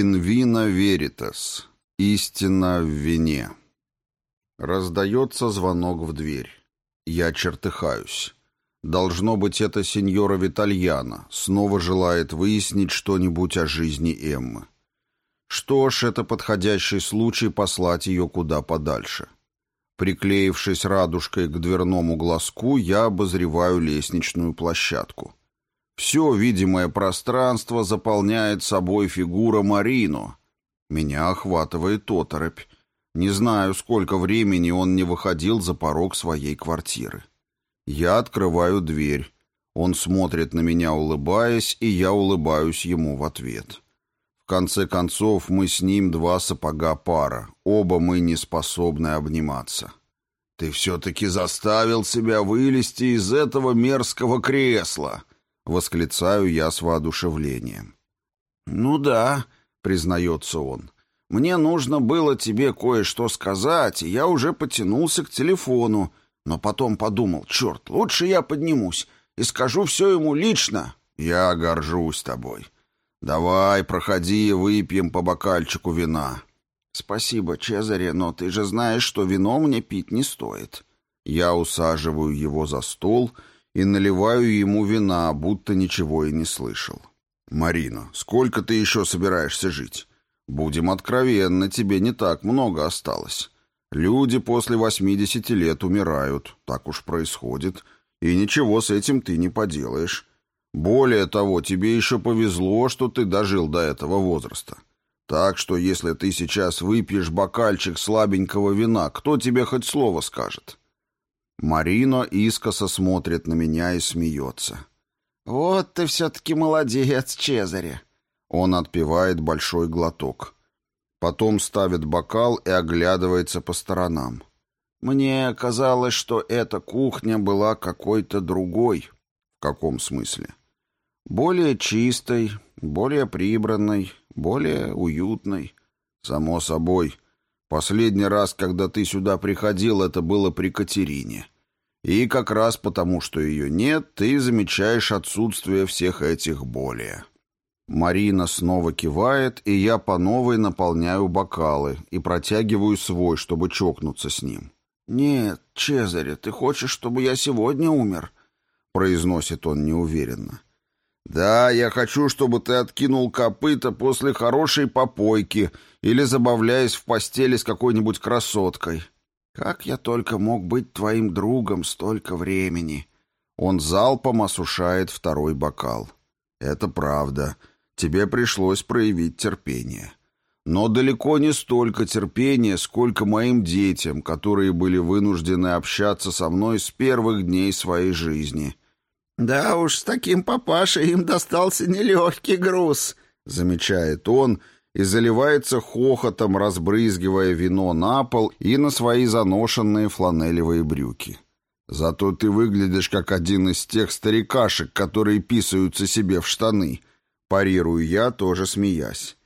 Vino veritas. Истина в вине. Раздается звонок в дверь. Я чертыхаюсь. Должно быть, это сеньора Витальяна. Снова желает выяснить что-нибудь о жизни Эммы. Что ж, это подходящий случай послать ее куда подальше. Приклеившись радужкой к дверному глазку, я обозреваю лестничную площадку. Все видимое пространство заполняет собой фигура Марино. Меня охватывает оторопь. Не знаю, сколько времени он не выходил за порог своей квартиры. Я открываю дверь. Он смотрит на меня, улыбаясь, и я улыбаюсь ему в ответ. В конце концов, мы с ним два сапога пара. Оба мы не способны обниматься. «Ты все-таки заставил себя вылезти из этого мерзкого кресла!» — восклицаю я с воодушевлением. «Ну да», — признается он, — «мне нужно было тебе кое-что сказать, и я уже потянулся к телефону, но потом подумал, черт, лучше я поднимусь и скажу все ему лично». «Я горжусь тобой. Давай, проходи выпьем по бокальчику вина». «Спасибо, Чезаре, но ты же знаешь, что вино мне пить не стоит». Я усаживаю его за стол и наливаю ему вина, будто ничего и не слышал. «Марина, сколько ты еще собираешься жить? Будем откровенны, тебе не так много осталось. Люди после восьмидесяти лет умирают, так уж происходит, и ничего с этим ты не поделаешь. Более того, тебе еще повезло, что ты дожил до этого возраста. Так что если ты сейчас выпьешь бокальчик слабенького вина, кто тебе хоть слово скажет?» Марино искоса смотрит на меня и смеется. «Вот ты все-таки молодец, Чезаре!» Он отпивает большой глоток. Потом ставит бокал и оглядывается по сторонам. «Мне казалось, что эта кухня была какой-то другой». «В каком смысле?» «Более чистой, более прибранной, более уютной». «Само собой. Последний раз, когда ты сюда приходил, это было при Катерине. И как раз потому, что ее нет, ты замечаешь отсутствие всех этих более. Марина снова кивает, и я по новой наполняю бокалы и протягиваю свой, чтобы чокнуться с ним. «Нет, Чезаре, ты хочешь, чтобы я сегодня умер?» — произносит он неуверенно. «Да, я хочу, чтобы ты откинул копыта после хорошей попойки или забавляясь в постели с какой-нибудь красоткой. Как я только мог быть твоим другом столько времени. Он залпом осушает второй бокал. Это правда. Тебе пришлось проявить терпение. Но далеко не столько терпения, сколько моим детям, которые были вынуждены общаться со мной с первых дней своей жизни. «Да уж, с таким папашей им достался нелегкий груз», — замечает он, и заливается хохотом, разбрызгивая вино на пол и на свои заношенные фланелевые брюки. «Зато ты выглядишь как один из тех старикашек, которые писаются себе в штаны», — парирую я, тоже смеясь.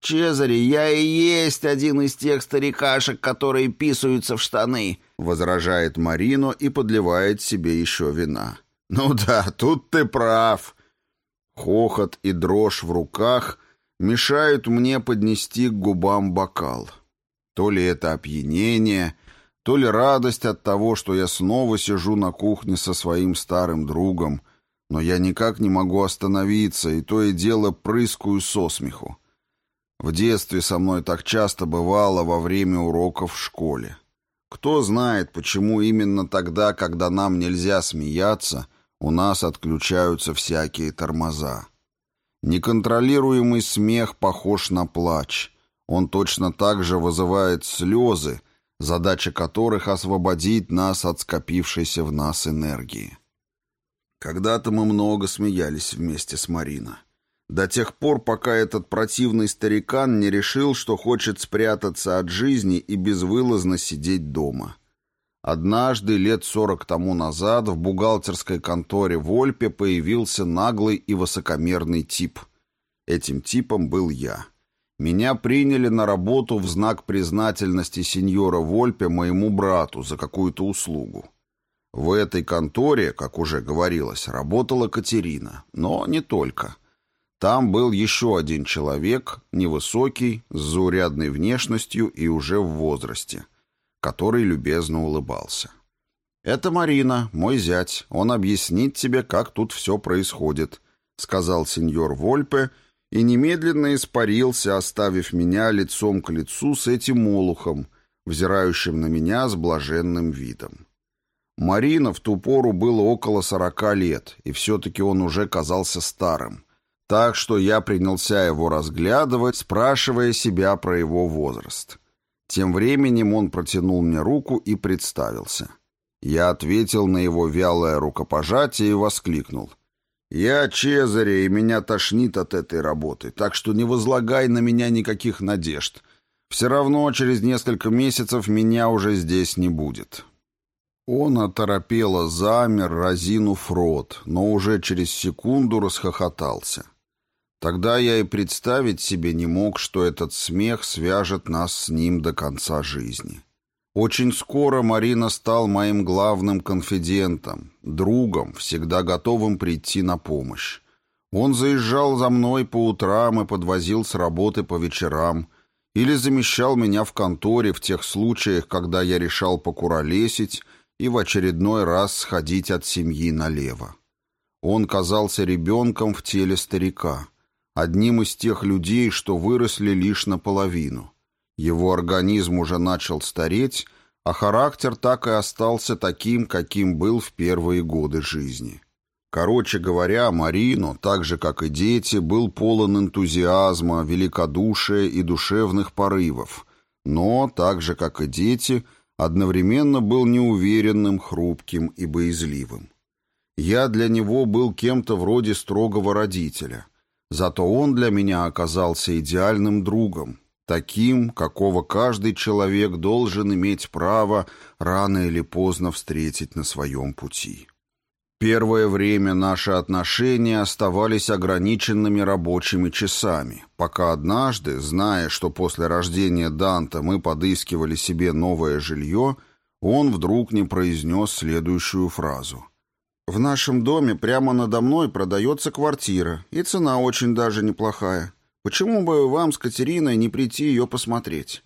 «Чезаре, я и есть один из тех старикашек, которые писаются в штаны», — возражает Марино и подливает себе еще вина. «Ну да, тут ты прав». Хохот и дрожь в руках — мешают мне поднести к губам бокал. То ли это опьянение, то ли радость от того, что я снова сижу на кухне со своим старым другом, но я никак не могу остановиться, и то и дело прыскаю со смеху. В детстве со мной так часто бывало во время уроков в школе. Кто знает, почему именно тогда, когда нам нельзя смеяться, у нас отключаются всякие тормоза. Неконтролируемый смех похож на плач. Он точно так же вызывает слезы, задача которых освободить нас от скопившейся в нас энергии. Когда-то мы много смеялись вместе с Мариной. До тех пор, пока этот противный старикан не решил, что хочет спрятаться от жизни и безвылазно сидеть дома. Однажды, лет сорок тому назад, в бухгалтерской конторе Вольпе появился наглый и высокомерный тип. Этим типом был я. Меня приняли на работу в знак признательности сеньора Вольпе моему брату за какую-то услугу. В этой конторе, как уже говорилось, работала Катерина, но не только. Там был еще один человек, невысокий, с заурядной внешностью и уже в возрасте, который любезно улыбался. «Это Марина, мой зять. Он объяснит тебе, как тут все происходит», — сказал сеньор Вольпе и немедленно испарился, оставив меня лицом к лицу с этим молухом, взирающим на меня с блаженным видом. Марина в ту пору было около сорока лет, и все-таки он уже казался старым. Так что я принялся его разглядывать, спрашивая себя про его возраст. Тем временем он протянул мне руку и представился. Я ответил на его вялое рукопожатие и воскликнул. «Я Чезаре, и меня тошнит от этой работы, так что не возлагай на меня никаких надежд. Все равно через несколько месяцев меня уже здесь не будет». Он оторопело замер, разинув рот, но уже через секунду расхохотался. Тогда я и представить себе не мог, что этот смех свяжет нас с ним до конца жизни. Очень скоро Марина стал моим главным конфидентом, другом, всегда готовым прийти на помощь. Он заезжал за мной по утрам и подвозил с работы по вечерам, или замещал меня в конторе в тех случаях, когда я решал покуролесить и в очередной раз сходить от семьи налево. Он казался ребенком в теле старика, одним из тех людей, что выросли лишь наполовину. Его организм уже начал стареть, а характер так и остался таким, каким был в первые годы жизни. Короче говоря, Марино, так же как и дети, был полон энтузиазма, великодушия и душевных порывов, но, так же как и дети, одновременно был неуверенным, хрупким и боязливым. Я для него был кем-то вроде строгого родителя, зато он для меня оказался идеальным другом, таким, какого каждый человек должен иметь право рано или поздно встретить на своем пути. Первое время наши отношения оставались ограниченными рабочими часами, пока однажды, зная, что после рождения Данта мы подыскивали себе новое жилье, он вдруг не произнес следующую фразу. «В нашем доме прямо надо мной продается квартира, и цена очень даже неплохая. Почему бы вам с Катериной не прийти ее посмотреть?»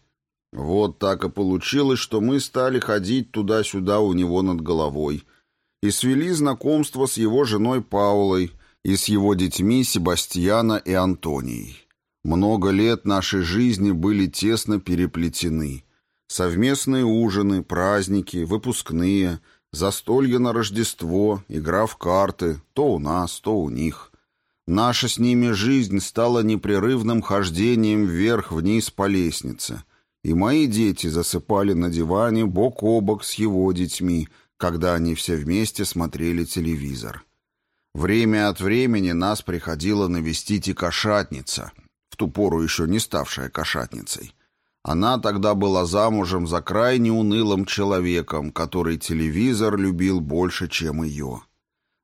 Вот так и получилось, что мы стали ходить туда-сюда у него над головой – и свели знакомство с его женой Паулой и с его детьми Себастьяна и Антонией. Много лет нашей жизни были тесно переплетены. Совместные ужины, праздники, выпускные, застолья на Рождество, игра в карты, то у нас, то у них. Наша с ними жизнь стала непрерывным хождением вверх-вниз по лестнице, и мои дети засыпали на диване бок о бок с его детьми, когда они все вместе смотрели телевизор. Время от времени нас приходила навестить и кошатница, в ту пору еще не ставшая кошатницей. Она тогда была замужем за крайне унылым человеком, который телевизор любил больше, чем ее.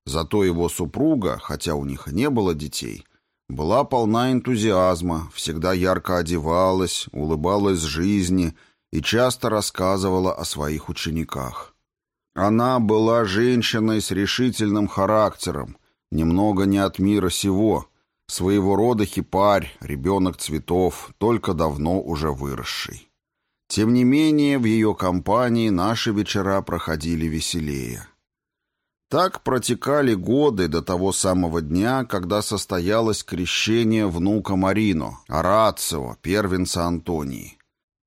Зато его супруга, хотя у них не было детей, была полна энтузиазма, всегда ярко одевалась, улыбалась жизни и часто рассказывала о своих учениках. Она была женщиной с решительным характером, немного не от мира сего, своего рода хипарь, ребенок цветов, только давно уже выросший. Тем не менее, в ее компании наши вечера проходили веселее. Так протекали годы до того самого дня, когда состоялось крещение внука Марино, Арацио, первенца Антонии.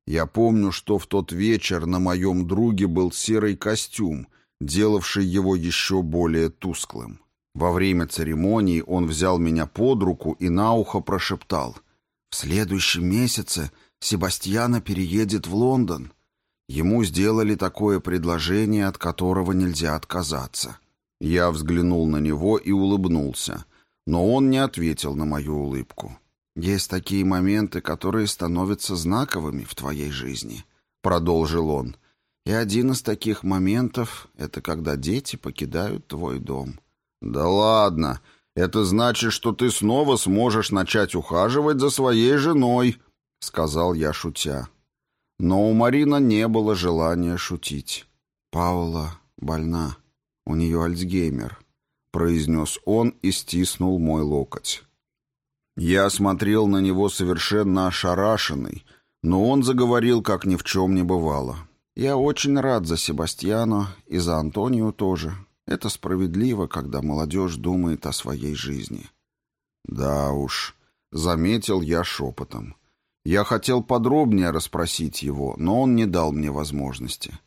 Я помню, что в тот вечер на моем друге был серый костюм, делавший его еще более тусклым. Во время церемонии он взял меня под руку и на ухо прошептал. «В следующем месяце Себастьяна переедет в Лондон. Ему сделали такое предложение, от которого нельзя отказаться». Я взглянул на него и улыбнулся, но он не ответил на мою улыбку. «Есть такие моменты, которые становятся знаковыми в твоей жизни», — продолжил он. «И один из таких моментов — это когда дети покидают твой дом». «Да ладно! Это значит, что ты снова сможешь начать ухаживать за своей женой», — сказал я, шутя. Но у Марина не было желания шутить. «Паула больна. У нее Альцгеймер», — произнес он и стиснул мой локоть. Я смотрел на него совершенно ошарашенный, но он заговорил, как ни в чем не бывало. «Я очень рад за Себастьяно и за Антонию тоже. Это справедливо, когда молодежь думает о своей жизни». «Да уж», — заметил я шепотом. Я хотел подробнее расспросить его, но он не дал мне возможности.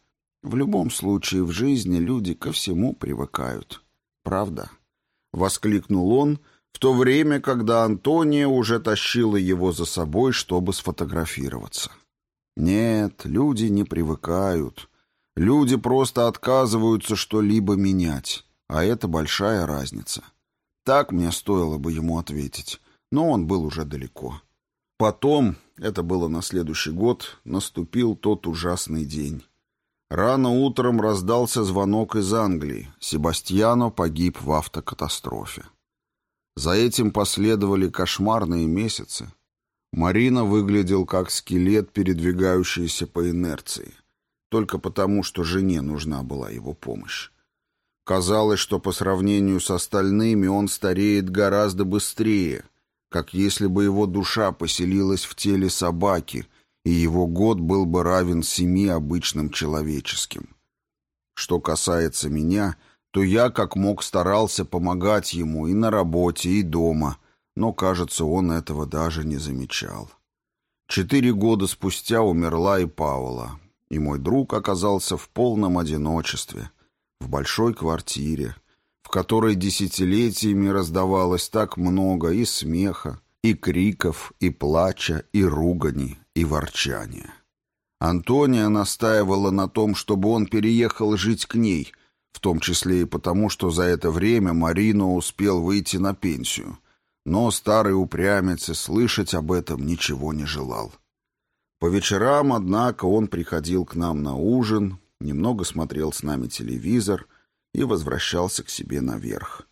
В любом случае в жизни люди ко всему привыкают. Правда? Воскликнул он, в то время, когда Антония уже тащила его за собой, чтобы сфотографироваться. Нет, люди не привыкают. Люди просто отказываются что-либо менять, а это большая разница. Так мне стоило бы ему ответить, но он был уже далеко. Потом, это было на следующий год, наступил тот ужасный день. Рано утром раздался звонок из Англии. Себастьяно погиб в автокатастрофе. За этим последовали кошмарные месяцы. Марина выглядел как скелет, передвигающийся по инерции, только потому, что жене нужна была его помощь. Казалось, что по сравнению с остальными он стареет гораздо быстрее, как если бы его душа поселилась в теле собаки, и его год был бы равен семи обычным человеческим. Что касается меня, то я как мог старался помогать ему и на работе, и дома, но, кажется, он этого даже не замечал. Четыре года спустя умерла и Паула, и мой друг оказался в полном одиночестве, в большой квартире, в которой десятилетиями раздавалось так много и смеха, и криков, и плача, и ругани, и ворчания. Антония настаивала на том, чтобы он переехал жить к ней, в том числе и потому, что за это время Марино успел выйти на пенсию. Но старый упрямец и слышать об этом ничего не желал. По вечерам, однако, он приходил к нам на ужин, немного смотрел с нами телевизор и возвращался к себе наверх.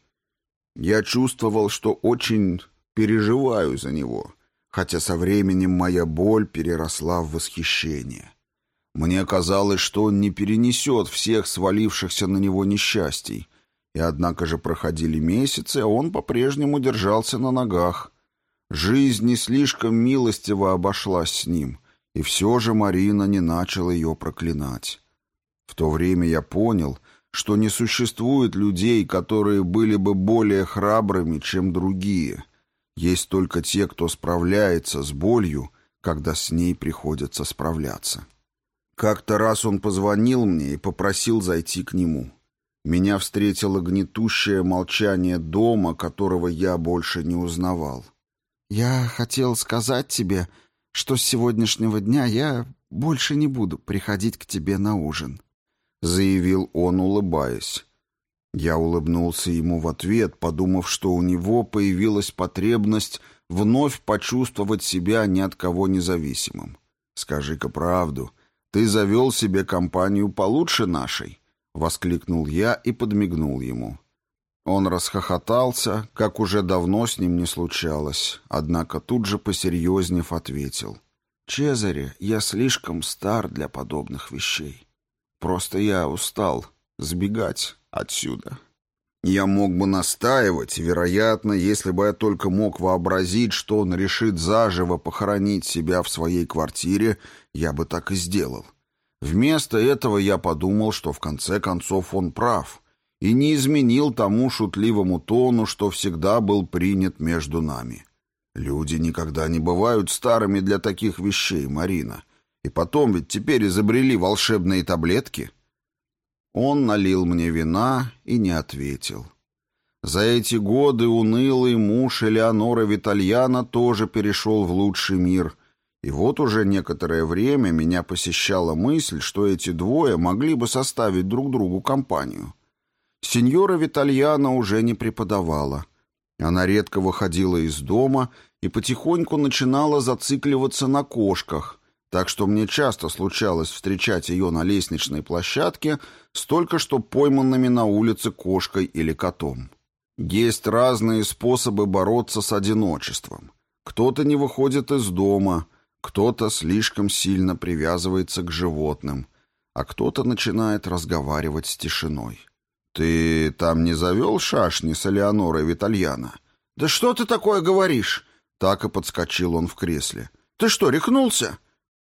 Я чувствовал, что очень переживаю за него, хотя со временем моя боль переросла в восхищение. Мне казалось, что он не перенесет всех свалившихся на него несчастий, и однако же проходили месяцы, а он по-прежнему держался на ногах. Жизнь не слишком милостиво обошлась с ним, и все же Марина не начала ее проклинать. В то время я понял, что не существует людей, которые были бы более храбрыми, чем другие. Есть только те, кто справляется с болью, когда с ней приходится справляться. Как-то раз он позвонил мне и попросил зайти к нему. Меня встретило гнетущее молчание дома, которого я больше не узнавал. «Я хотел сказать тебе, что с сегодняшнего дня я больше не буду приходить к тебе на ужин», — заявил он, улыбаясь. Я улыбнулся ему в ответ, подумав, что у него появилась потребность вновь почувствовать себя ни от кого независимым. «Скажи-ка правду, ты завел себе компанию получше нашей?» — воскликнул я и подмигнул ему. Он расхохотался, как уже давно с ним не случалось, однако тут же посерьезнев ответил. «Чезаре, я слишком стар для подобных вещей. Просто я устал сбегать отсюда». Я мог бы настаивать, вероятно, если бы я только мог вообразить, что он решит заживо похоронить себя в своей квартире, я бы так и сделал. Вместо этого я подумал, что в конце концов он прав, и не изменил тому шутливому тону, что всегда был принят между нами. Люди никогда не бывают старыми для таких вещей, Марина. И потом ведь теперь изобрели волшебные таблетки. Он налил мне вина и не ответил. За эти годы унылый муж Элеонора Витальяна тоже перешел в лучший мир — и вот уже некоторое время меня посещала мысль, что эти двое могли бы составить друг другу компанию. Сеньора Витальяна уже не преподавала. Она редко выходила из дома и потихоньку начинала зацикливаться на кошках, так что мне часто случалось встречать ее на лестничной площадке с только что пойманными на улице кошкой или котом. Есть разные способы бороться с одиночеством. Кто-то не выходит из дома – кто-то слишком сильно привязывается к животным, а кто-то начинает разговаривать с тишиной. «Ты там не завел шашни с Элеонорой Витальяна?» «Да что ты такое говоришь? Так и подскочил он в кресле. «Ты что, рехнулся?»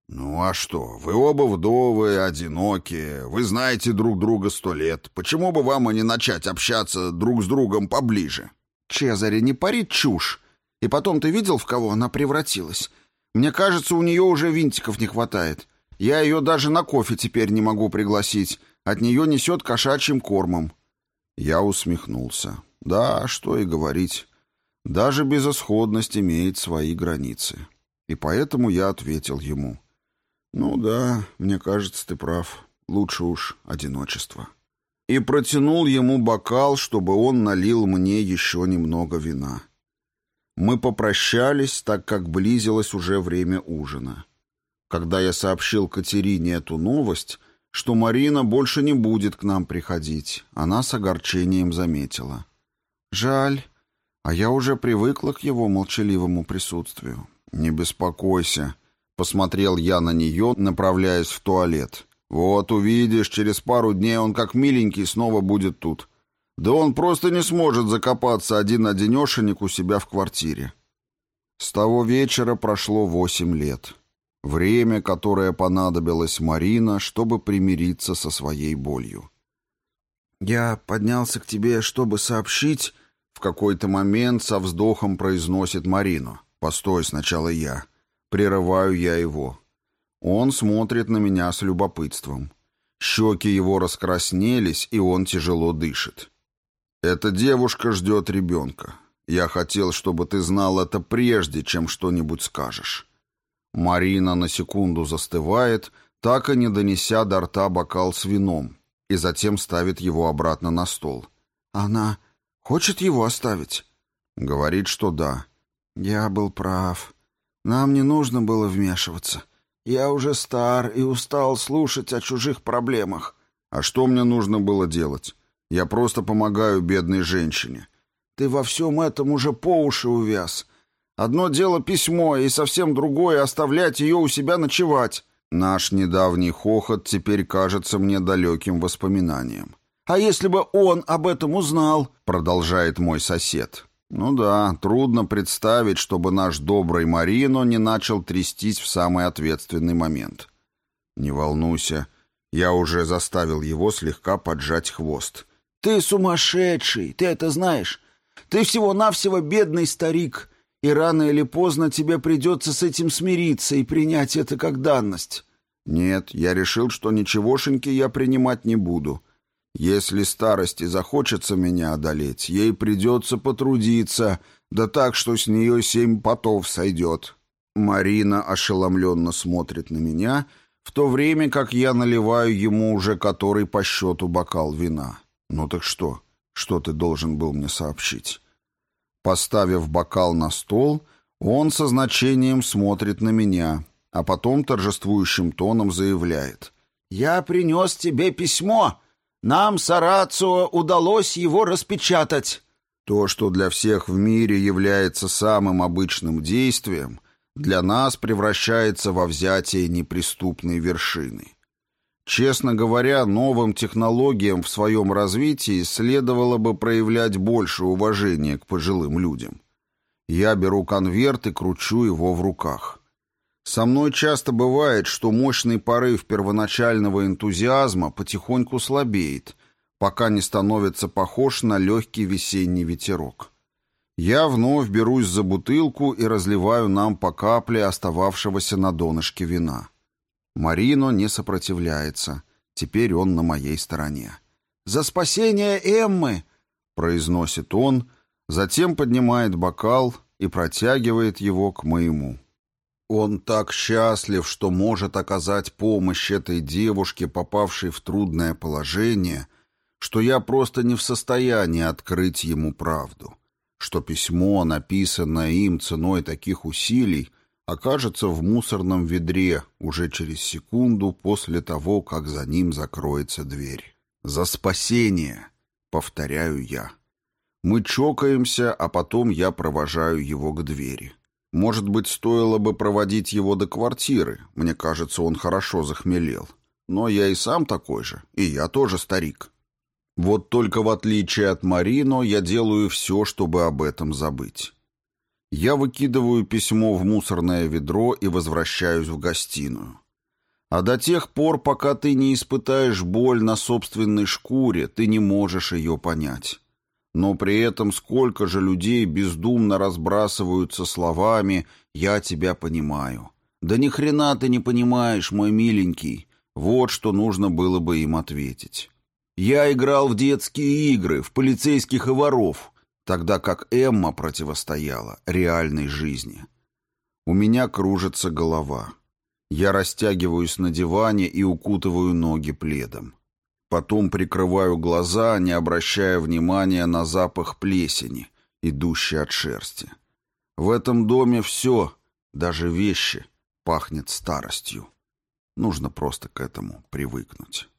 «Ну а что, вы оба вдовы, одинокие, вы знаете друг друга сто лет. Почему бы вам и не начать общаться друг с другом поближе?» «Чезаре, не парит чушь. И потом ты видел, в кого она превратилась? Мне кажется, у нее уже винтиков не хватает. Я ее даже на кофе теперь не могу пригласить. От нее несет кошачьим кормом». Я усмехнулся. «Да, что и говорить. Даже безысходность имеет свои границы». И поэтому я ответил ему. «Ну да, мне кажется, ты прав. Лучше уж одиночество». И протянул ему бокал, чтобы он налил мне еще немного вина. Мы попрощались, так как близилось уже время ужина. Когда я сообщил Катерине эту новость, что Марина больше не будет к нам приходить, она с огорчением заметила. «Жаль, а я уже привыкла к его молчаливому присутствию». «Не беспокойся», — посмотрел я на нее, направляясь в туалет. «Вот увидишь, через пару дней он как миленький снова будет тут. Да он просто не сможет закопаться один-одинешенек у себя в квартире. С того вечера прошло восемь лет. Время, которое понадобилось Марина, чтобы примириться со своей болью. «Я поднялся к тебе, чтобы сообщить...» В какой-то момент со вздохом произносит Марину. «Постой, сначала я». Прерываю я его. Он смотрит на меня с любопытством. Щеки его раскраснелись, и он тяжело дышит. «Эта девушка ждет ребенка. Я хотел, чтобы ты знал это прежде, чем что-нибудь скажешь». Марина на секунду застывает, так и не донеся до рта бокал с вином, и затем ставит его обратно на стол. «Она хочет его оставить?» Говорит, что да. «Я был прав. Нам не нужно было вмешиваться. Я уже стар и устал слушать о чужих проблемах». «А что мне нужно было делать? Я просто помогаю бедной женщине. Ты во всем этом уже по уши увяз. Одно дело письмо, и совсем другое — оставлять ее у себя ночевать. Наш недавний хохот теперь кажется мне далеким воспоминанием. «А если бы он об этом узнал?» — продолжает мой сосед. «Ну да, трудно представить, чтобы наш добрый Марино не начал трястись в самый ответственный момент. Не волнуйся, я уже заставил его слегка поджать хвост. «Ты сумасшедший, ты это знаешь. Ты всего-навсего бедный старик, и рано или поздно тебе придется с этим смириться и принять это как данность». «Нет, я решил, что ничегошеньки я принимать не буду. Если старости захочется меня одолеть, ей придется потрудиться, да так, что с нее семь потов сойдет». Марина ошеломленно смотрит на меня, в то время как я наливаю ему уже который по счету бокал вина. «Ну так что? Что ты должен был мне сообщить?» Поставив бокал на стол, он со значением смотрит на меня, а потом торжествующим тоном заявляет. «Я принес тебе письмо. Нам с Арацио удалось его распечатать». То, что для всех в мире является самым обычным действием, для нас превращается во взятие неприступной вершины. Честно говоря, новым технологиям в своем развитии следовало бы проявлять больше уважения к пожилым людям. Я беру конверт и кручу его в руках. Со мной часто бывает, что мощный порыв первоначального энтузиазма потихоньку слабеет, пока не становится похож на легкий весенний ветерок. Я вновь берусь за бутылку и разливаю нам по капле остававшегося на донышке вина. Марино не сопротивляется. Теперь он на моей стороне. «За спасение Эммы!» — произносит он, затем поднимает бокал и протягивает его к моему. Он так счастлив, что может оказать помощь этой девушке, попавшей в трудное положение, что я просто не в состоянии открыть ему правду, что письмо, написанное им ценой таких усилий, окажется в мусорном ведре уже через секунду после того, как за ним закроется дверь. «За спасение!» — повторяю я. Мы чокаемся, а потом я провожаю его к двери. Может быть, стоило бы проводить его до квартиры. Мне кажется, он хорошо захмелел. Но я и сам такой же, и я тоже старик. Вот только в отличие от Марино, я делаю все, чтобы об этом забыть. Я выкидываю письмо в мусорное ведро и возвращаюсь в гостиную. А до тех пор, пока ты не испытаешь боль на собственной шкуре, ты не можешь ее понять. Но при этом сколько же людей бездумно разбрасываются словами «я тебя понимаю». Да ни хрена ты не понимаешь, мой миленький. Вот что нужно было бы им ответить. Я играл в детские игры, в полицейских и воров, тогда как Эмма противостояла реальной жизни. У меня кружится голова. Я растягиваюсь на диване и укутываю ноги пледом. Потом прикрываю глаза, не обращая внимания на запах плесени, идущий от шерсти. В этом доме все, даже вещи, пахнет старостью. Нужно просто к этому привыкнуть.